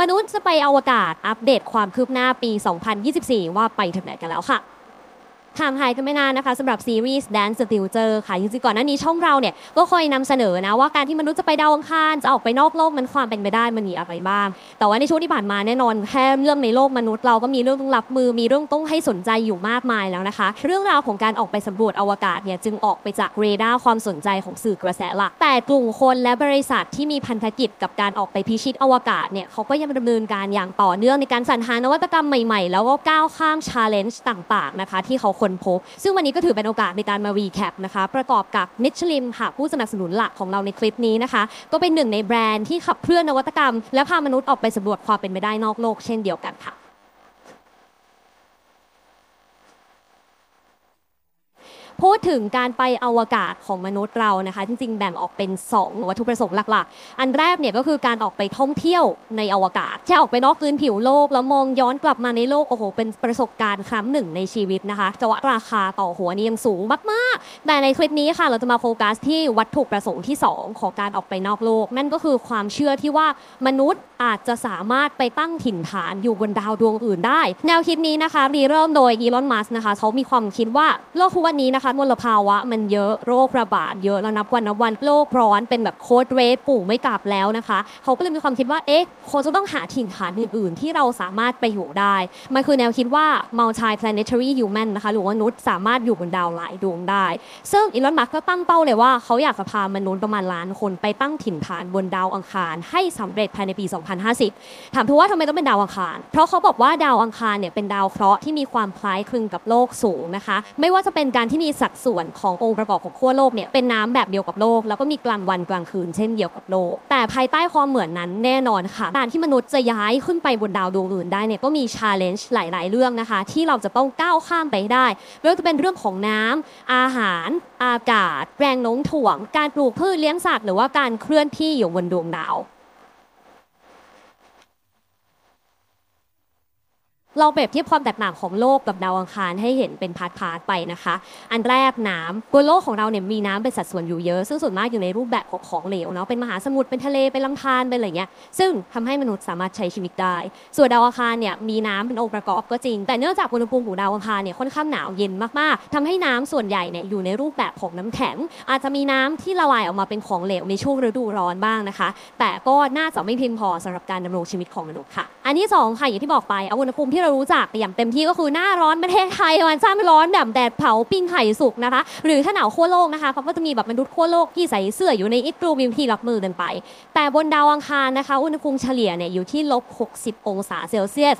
มนุษย์จะไปอวกาศอัปเดตความคืบหน้าปี 2024 ว่าไปถึงไหนกันแล้วค่ะ ห่างหายกันไม่นานนะคะสำหรับซีรีส์ Dance the Future ค่ะจริงๆก่อนหน้านี้ช่องเราเนี่ยก็เคยนำเสนอนะว่าการที่มนุษย์จะไปดาวอังคารจะออกไปนอกโลกมันความเป็นไปได้มันมีอะไรบ้าง แต่ว่าในช่วงที่ผ่านมาแน่นอนแค่เรื่องในโลกมนุษย์เราก็มีเรื่องต้องรับมือมีเรื่องต้องให้สนใจอยู่มากมายแล้วนะคะ เรื่องราวของการออกไปสำรวจอวกาศเนี่ยจึงออกไปจากเรดาร์ความสนใจของสื่อกระแสหลัก แต่กลุ่มคนและบริษัทที่มีพันธกิจกับการออกไปพิชิตอวกาศเนี่ยเขาก็ยังดำเนินการอย่างต่อเนื่องในการสรรหานวัตกรรมใหม่ๆ แล้วก็ก้าวข้าม challenge ต่างๆนะคะที่เขาค้นพบ ซึ่งวันนี้ก็ถือเป็นโอกาสในการมา recap นะคะประกอบกับนิชลิมค่ะผู้สนับสนุนหลักของเราในคลิปนี้นะคะก็เป็นหนึ่งในแบรนด์ที่ขับเคลื่อนนวัตกรรม และพามนุษย์ออกไปสำรวจความเป็นไปได้นอกโลกเช่นเดียวกันค่ะ พูดถึงการไปอวกาศของมนุษย์เรานะคะ จริงๆ แบ่งออกเป็น 2 วัตถุประสงค์หลักๆ อันแรกเนี่ยก็คือการออกไปท่องเที่ยวในอวกาศแค่ออกไปนอกพื้นผิวโลก แล้วมองย้อนกลับมาในโลกโอ้โหเป็นประสบการณ์ครั้งหนึ่งในชีวิตนะคะแต่ว่าราคาต่อหัวนี่ยังสูงมากๆ แต่ในคลิปนี้ค่ะเราจะมาโฟกัสที่วัตถุประสงค์ที่ 2 ของการออกไปนอกโลกนั่นก็คือความเชื่อที่ว่ามนุษย์อาจจะสามารถไปตั้งถิ่นฐานอยู่บนดาวดวงอื่นได้ แนวคิดนี้นะคะรีเริ่มโดยอีลอนมัสนะคะเขามีความคิดว่าโลกทุกวันนี้นะคะมลภาวะมันเยอะโรคระบาดเยอะแล้วนับวันนับวันโลกร้อนเป็นแบบโคดเรสปู่ไม่กลับแล้วนะคะ เขาก็เลยมีความคิดว่าเอ๊ะคงจะต้องหาถิ่นฐานอื่นๆ ที่เราสามารถไปอยู่ได้ มันคือแนวคิดว่า multi planetary human นะคะหรือว่ามนุษย์สามารถอยู่บนดาวหลายดวงได้ ซึ่งอีลอนมัสก์ก็ตั้งเป้าเลยว่าเขาอยากจะพามนุษย์ประมาณล้านคนไปตั้งถิ่นฐานบนดาวอังคาร ให้สำเร็จภายในปี 2050 ถามต่อว่าทำไมต้องเป็นดาวอังคาร เพราะเขาบอกว่าดาวอังคารเนี่ยเป็นดาวเคราะห์ที่มีความคล้ายคลึงกับโลกสูงนะคะ ไม่ว่าจะเป็นการที่มีสัดส่วนขององค์ประกอบของขั้วโลกเนี่ยเป็นน้ำแบบเดียวกับโลก แล้วก็มีกลางวันกลางคืนเช่นเดียวกับโลก แต่ภายใต้ความเหมือนนั้นแน่นอนค่ะการที่มนุษย์จะย้ายขึ้นไปบนดาวดวงอื่นได้เนี่ยก็มี challenge หลาย ๆ เรื่องนะคะ ที่เราจะต้องก้าวข้ามไปได้ไม่ว่าจะเป็นเรื่องของน้ำอาหาร อากาศ แรงโน้มถ่วง การปลูกพืชเลี้ยงสัตว์หรือว่าการเคลื่อนที่อยู่บนดวงดาว เราเปรียบเทียบความแตกต่างของโลกกับดาวอังคารให้เห็นเป็น part ๆไปนะคะ อันแรกน้ำบนโลกของเราเนี่ยมีน้ำเป็นสัดส่วนอยู่เยอะ ซึ่งส่วนมากอยู่ในรูปแบบของของเหลวเนาะเป็นมหาสมุทรเป็นทะเลเป็นลำธารเป็นอะไรเงี้ยซึ่งทำให้มนุษย์สามารถใช้ชีวิตได้ ส่วนดาวอังคารเนี่ยมีน้ำเป็นองค์ประกอบก็จริง แต่เนื่องจากอุณหภูมิของดาวอังคารเนี่ยค่อนข้างหนาวเย็นมากๆทำให้น้ำส่วนใหญ่เนี่ยอยู่ในรูปแบบของน้ำแข็ง อาจจะมีน้ำที่ละลายออกมาเป็นของเหลวในช่วงฤดูร้อนบ้างนะคะ แต่ก็น่าจะไม่เพียงพอสำหรับการดำรงชีวิตของมนุษย์ค่ะ อันที่สองค่ะอย่างที่บอกไปเอาอุณหภูมิที่เรารู้จักอย่างเต็มที่ก็คือหน้าร้อนประเทศไทยมันจ้าไม่ร้อนแบบแดดเผาปิ้งไข่สุกนะคะ หรือถ้าหนาวขั้วโลกนะคะเขาก็จะมีแบบมนุษย์ขั้วโลกที่ใส่เสื้ออยู่ในอิตรูมีวิธีรับมือกันไป แต่บนดาวอังคารนะคะ อุณหภูมิเฉลี่ยเนี่ยอยู่ที่ลบ 60 องศาเซลเซียส